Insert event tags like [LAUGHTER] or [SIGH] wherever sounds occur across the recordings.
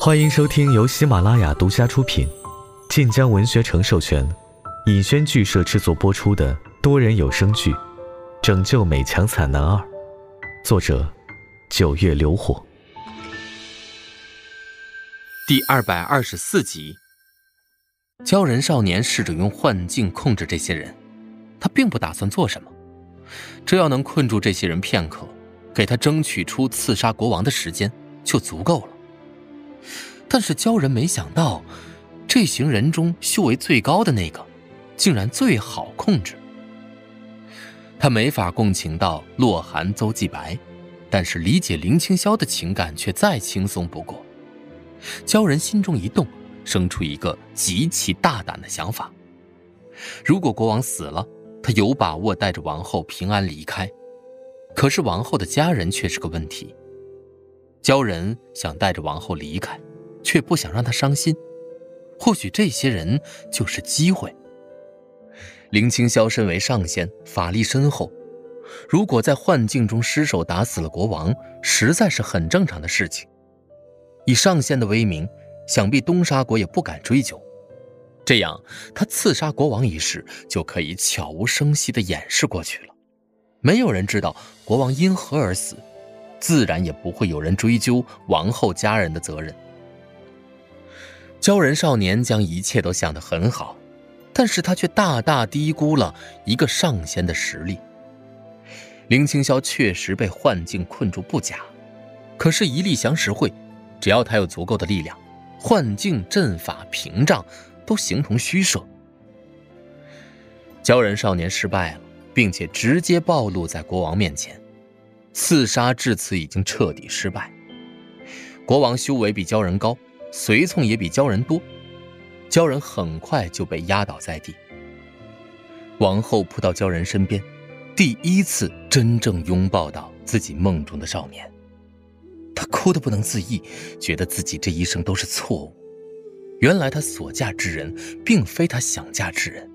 欢迎收听由喜马拉雅独家出品、晋江文学城授权、尹轩剧社制作播出的多人有声剧《拯救美强惨男二》，作者：九月流火，第二百二十四集。鲛人少年试着用幻境控制这些人，他并不打算做什么，只要能困住这些人片刻，给他争取出刺杀国王的时间就足够了。但是鲛人没想到，这行人中修为最高的那个，竟然最好控制。他没法共情到洛寒邹继白，但是理解林清霄的情感却再轻松不过。鲛人心中一动。生出一个极其大胆的想法：如果国王死了，他有把握带着王后平安离开。可是王后的家人却是个问题。鲛人想带着王后离开，却不想让她伤心。或许这些人就是机会。林清霄身为上仙，法力深厚，如果在幻境中失手打死了国王，实在是很正常的事情。以上仙的威名。想必东沙国也不敢追究，这样他刺杀国王一事就可以悄无声息地掩饰过去了。没有人知道国王因何而死，自然也不会有人追究王后家人的责任。鲛人少年将一切都想得很好，但是他却大大低估了一个上仙的实力。林清霄确实被幻境困住不假，可是，一力降十会，只要他有足够的力量。幻境、阵法、屏障都形同虚设。鲛人少年失败了，并且直接暴露在国王面前。刺杀至此已经彻底失败。国王修为比鲛人高，随从也比鲛人多，鲛人很快就被压倒在地。王后扑到鲛人身边，第一次真正拥抱到自己梦中的少年。他哭得不能自抑，觉得自己这一生都是错误。原来他所嫁之人，并非他想嫁之人。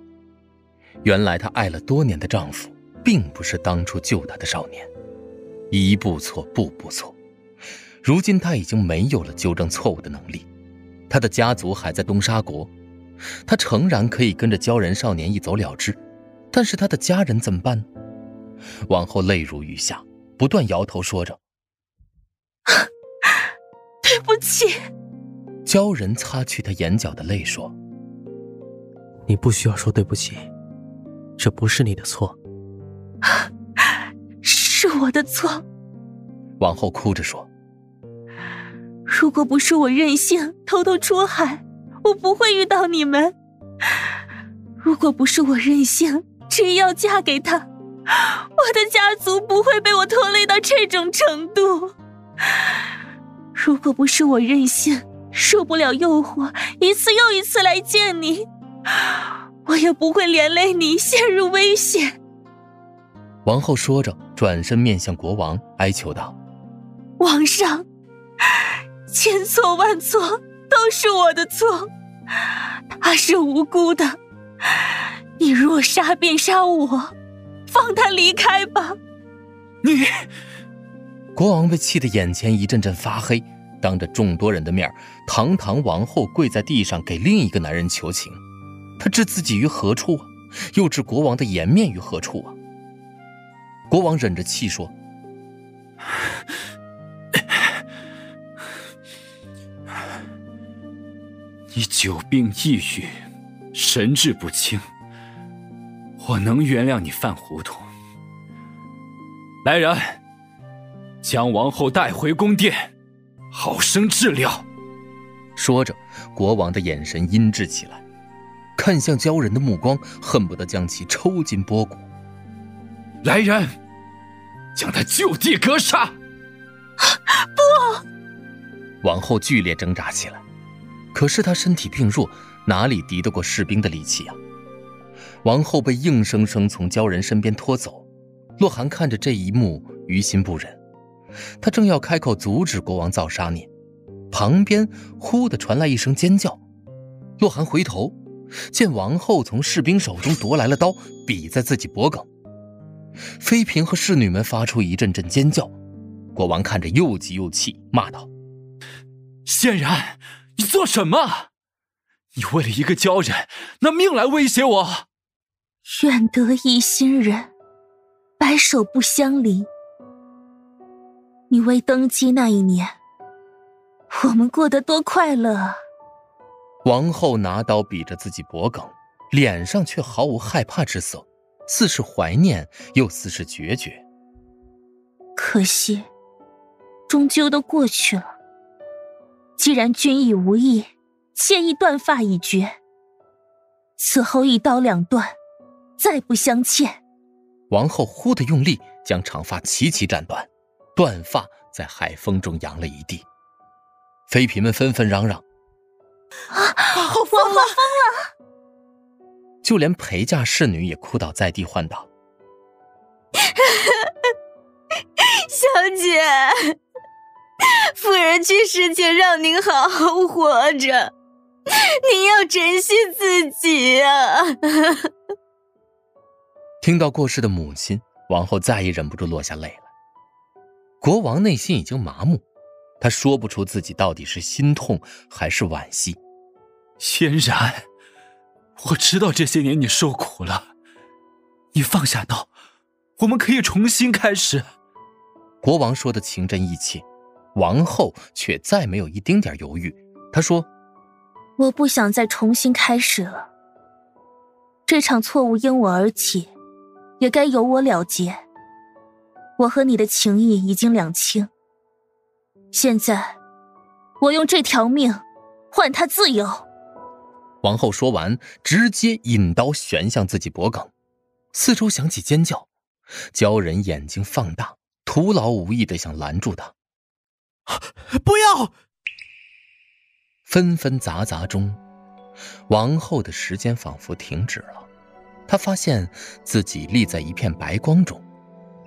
原来她爱了多年的丈夫，并不是当初救她的少年。一步错，步步错。如今他已经没有了纠正错误的能力。他的家族还在东沙国，他诚然可以跟着鲛人少年一走了之，但是他的家人怎么办呢？王后泪如雨下，不断摇头说着。[LAUGHS] 对不起，鲛人擦去他眼角的泪，说：“你不需要说对不起，这不是你的错，是我的错。”王后哭着说：“如果不是我任性偷偷出海，我不会遇到你们；如果不是我任性执意要嫁给他，我的家族不会被我拖累到这种程度。”如果不是我任性，受不了诱惑，一次又一次来见你，我也不会连累你陷入危险。王后说着，转身面向国王，哀求道：“王上，千错万错都是我的错，他是无辜的，你若杀便杀我，放他离开吧。”你。国王被气得眼前一阵阵发黑，当着众多人的面，堂堂王后跪在地上给另一个男人求情，他置自己于何处啊？又置国王的颜面于何处啊？国王忍着气说：“你久病抑郁，神志不清，我能原谅你犯糊涂。来人！”将王后带回宫殿，好生治疗。说着，国王的眼神阴鸷起来，看向鲛人的目光恨不得将其抽筋剥骨。来人，将他就地格杀！[LAUGHS] 不！王后剧烈挣扎起来，可是她身体病弱，哪里敌得过士兵的力气啊？王后被硬生生从鲛人身边拖走。洛寒看着这一幕，于心不忍。他正要开口阻止国王造杀孽，旁边忽的传来一声尖叫。洛寒回头，见王后从士兵手中夺来了刀，比在自己脖颈。妃嫔和侍女们发出一阵阵尖叫。国王看着又急又气，骂道：“仙然，你做什么？你为了一个鲛人拿命来威胁我？愿得一心人，白首不相离。你未登基那一年，我们过得多快乐啊！王后拿刀比着自己脖颈，脸上却毫无害怕之色，似是怀念，又似是决绝。可惜，终究都过去了。既然君已无意，妾意断发已绝。此后一刀两断，再不相欠。王后忽的用力，将长发齐齐斩断。断发在海风中扬了一地，妃嫔们纷纷嚷嚷：“啊，好疯了，疯了！”就连陪嫁侍女也哭倒在地，唤道：“小姐，夫人去世前让您好好活着，您要珍惜自己啊！” [LAUGHS] 听到过世的母亲，王后再也忍不住落下泪了。国王内心已经麻木，他说不出自己到底是心痛还是惋惜。轩然，我知道这些年你受苦了，你放下刀，我们可以重新开始。国王说的情真意切，王后却再没有一丁点犹豫。她说：“我不想再重新开始了。这场错误因我而起，也该由我了结。”我和你的情谊已经两清，现在我用这条命换他自由。王后说完，直接引刀旋向自己脖颈，四周响起尖叫，鲛人眼睛放大，徒劳无益的想拦住他。不要！纷纷杂杂中，王后的时间仿佛停止了，她发现自己立在一片白光中。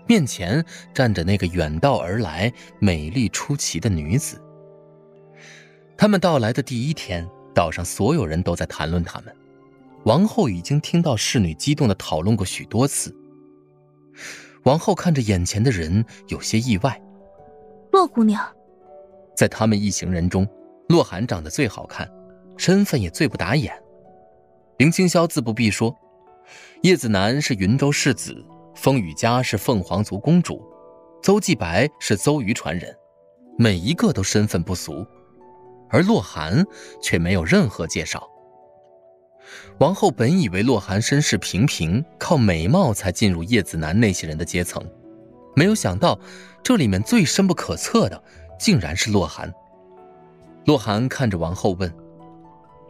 面前站着那个远道而来、美丽出奇的女子。他们到来的第一天，岛上所有人都在谈论他们。王后已经听到侍女激动的讨论过许多次。王后看着眼前的人，有些意外。洛姑娘，在他们一行人中，洛寒长得最好看，身份也最不打眼。林清霄自不必说，叶子楠是云州世子。风雨家是凤凰族公主，邹继白是邹鱼传人，每一个都身份不俗，而洛寒却没有任何介绍。王后本以为洛寒身世平平，靠美貌才进入叶子楠那些人的阶层，没有想到这里面最深不可测的，竟然是洛寒。洛寒看着王后问：“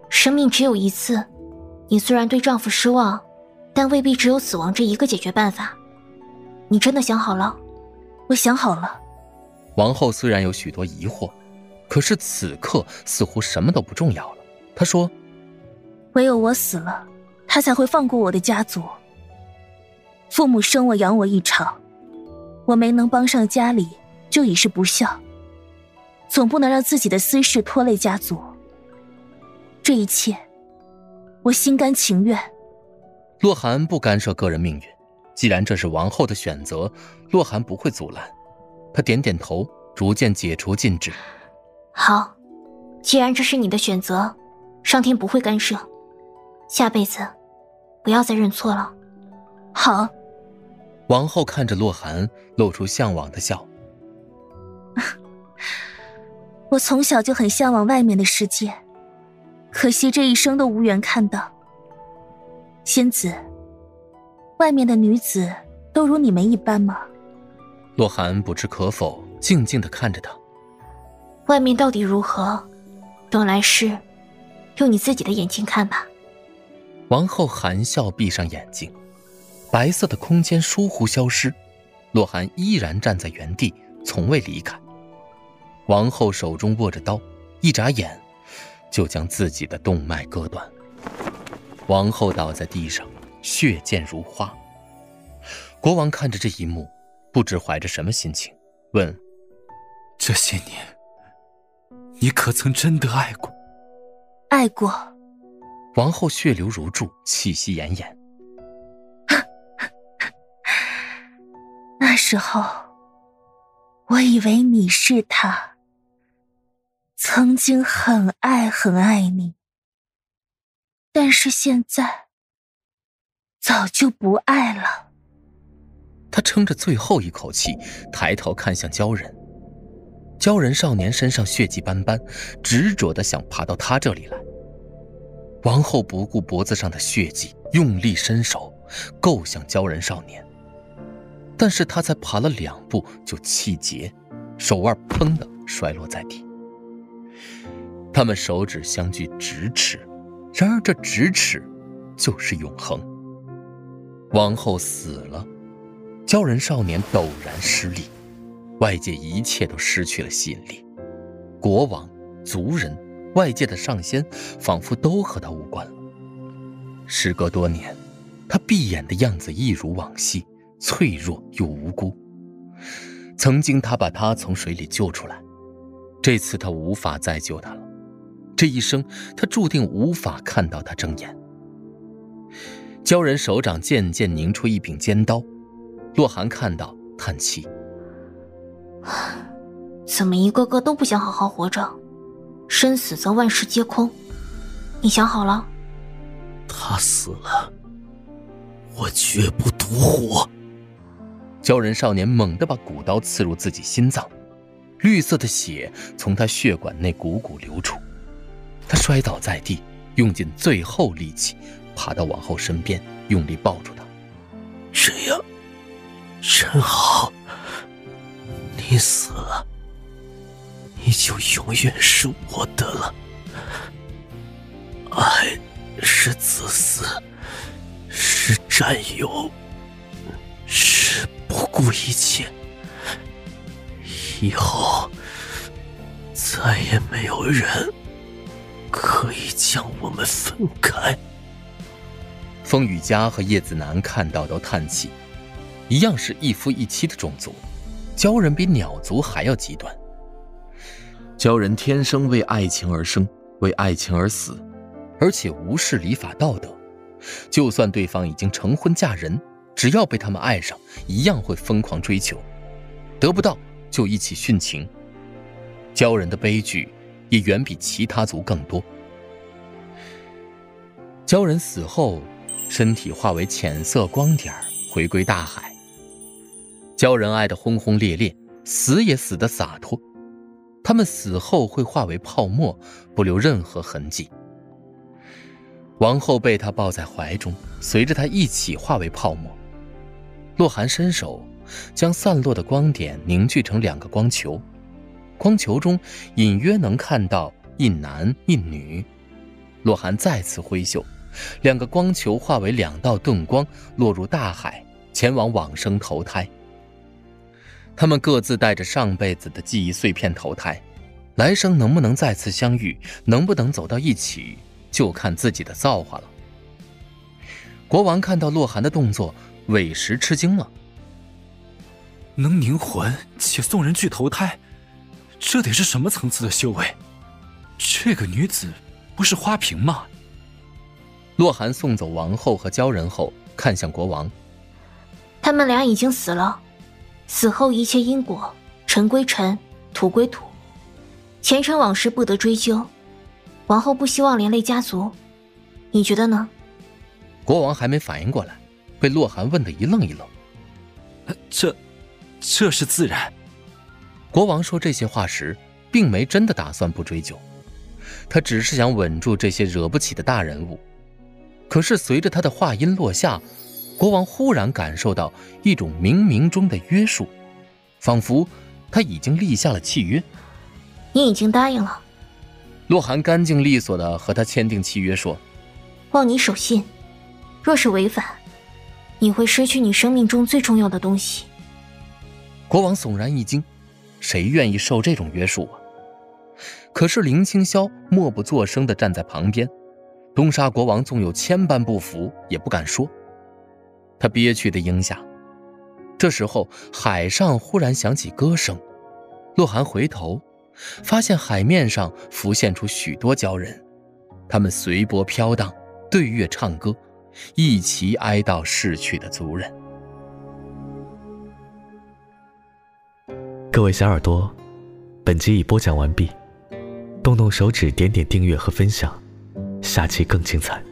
生命只有一次，你虽然对丈夫失望。”但未必只有死亡这一个解决办法。你真的想好了？我想好了。王后虽然有许多疑惑，可是此刻似乎什么都不重要了。他说：“唯有我死了，他才会放过我的家族。父母生我养我一场，我没能帮上家里，就已是不孝。总不能让自己的私事拖累家族。这一切，我心甘情愿。”洛寒不干涉个人命运，既然这是王后的选择，洛寒不会阻拦。他点点头，逐渐解除禁制。好，既然这是你的选择，上天不会干涉。下辈子，不要再认错了。好。王后看着洛寒，露出向往的笑。[LAUGHS] 我从小就很向往外面的世界，可惜这一生都无缘看到。仙子，外面的女子都如你们一般吗？洛寒不知可否，静静的看着他。外面到底如何？等来世，用你自己的眼睛看吧。王后含笑闭上眼睛，白色的空间疏忽消失，洛寒依然站在原地，从未离开。王后手中握着刀，一眨眼，就将自己的动脉割断。王后倒在地上，血溅如花。国王看着这一幕，不知怀着什么心情，问：“这些年，你可曾真的爱过？”“爱过。”王后血流如注，气息奄奄。[LAUGHS] 那时候，我以为你是他。曾经很爱很爱你，但是现在早就不爱了。他撑着最后一口气，抬头看向鲛人。鲛人少年身上血迹斑斑，执着的想爬到他这里来。王后不顾脖子上的血迹，用力伸手够向鲛人少年，但是他才爬了两步就气结，手腕砰的摔落在地。他们手指相距咫尺，然而这咫尺就是永恒。王后死了，鲛人少年陡然失利。外界一切都失去了吸引力，国王、族人、外界的上仙，仿佛都和他无关了。时隔多年，他闭眼的样子一如往昔，脆弱又无辜。曾经他把他从水里救出来，这次他无法再救他了。这一生，他注定无法看到他睁眼。鲛人手掌渐渐凝出一柄尖刀，洛寒看到，叹气。怎么一个个都不想好好活着？生死则万事皆空。你想好了？他死了，我绝不独活。鲛人少年猛地把骨刀刺入自己心脏，绿色的血从他血管内汩汩流出。他摔倒在地，用尽最后力气爬到王后身边，用力抱住她。这样，真好。你死了，你就永远是我的了。爱是自私，是占有，是不顾一切。以后再也没有人可以将我们分开。风雨佳和叶子楠看到都叹气，一样是一夫一妻的种族。鲛人比鸟族还要极端。鲛人天生为爱情而生，为爱情而死，而且无视礼法道德。就算对方已经成婚嫁人，只要被他们爱上，一样会疯狂追求，得不到就一起殉情。鲛人的悲剧也远比其他族更多。鲛人死后，身体化为浅色光点回归大海。鲛人爱得轰轰烈烈，死也死得洒脱。他们死后会化为泡沫，不留任何痕迹。王后被他抱在怀中，随着他一起化为泡沫。洛寒伸手，将散落的光点凝聚成两个光球，光球中隐约能看到一男一女。洛寒再次挥袖，两个光球化为两道盾光，落入大海，前往往生投胎。他们各自带着上辈子的记忆碎片投胎，来生能不能再次相遇，能不能走到一起，就看自己的造化了。国王看到洛寒的动作，委实吃惊了。能凝魂且送人去投胎，这得是什么层次的修为？这个女子不是花瓶吗？洛寒送走王后和鲛人后，看向国王。他们俩已经死了。死后一切因果，尘归尘，土归土，前尘往事不得追究。王后不希望连累家族，你觉得呢？国王还没反应过来，被洛寒问的一愣一愣。这，这是自然。国王说这些话时，并没真的打算不追究，他只是想稳住这些惹不起的大人物。可是随着他的话音落下。国王忽然感受到一种冥冥中的约束，仿佛他已经立下了契约。你已经答应了。洛寒干净利索的和他签订契约，说：“望你守信，若是违反，你会失去你生命中最重要的东西。”国王悚然一惊，谁愿意受这种约束啊？可是林清霄默不作声的站在旁边，东沙国王纵有千般不服，也不敢说。他憋屈的应下。这时候，海上忽然响起歌声。洛寒回头，发现海面上浮现出许多鲛人，他们随波飘荡，对月唱歌，一齐哀悼逝去的族人。各位小耳朵，本集已播讲完毕，动动手指，点点订阅和分享，下期更精彩。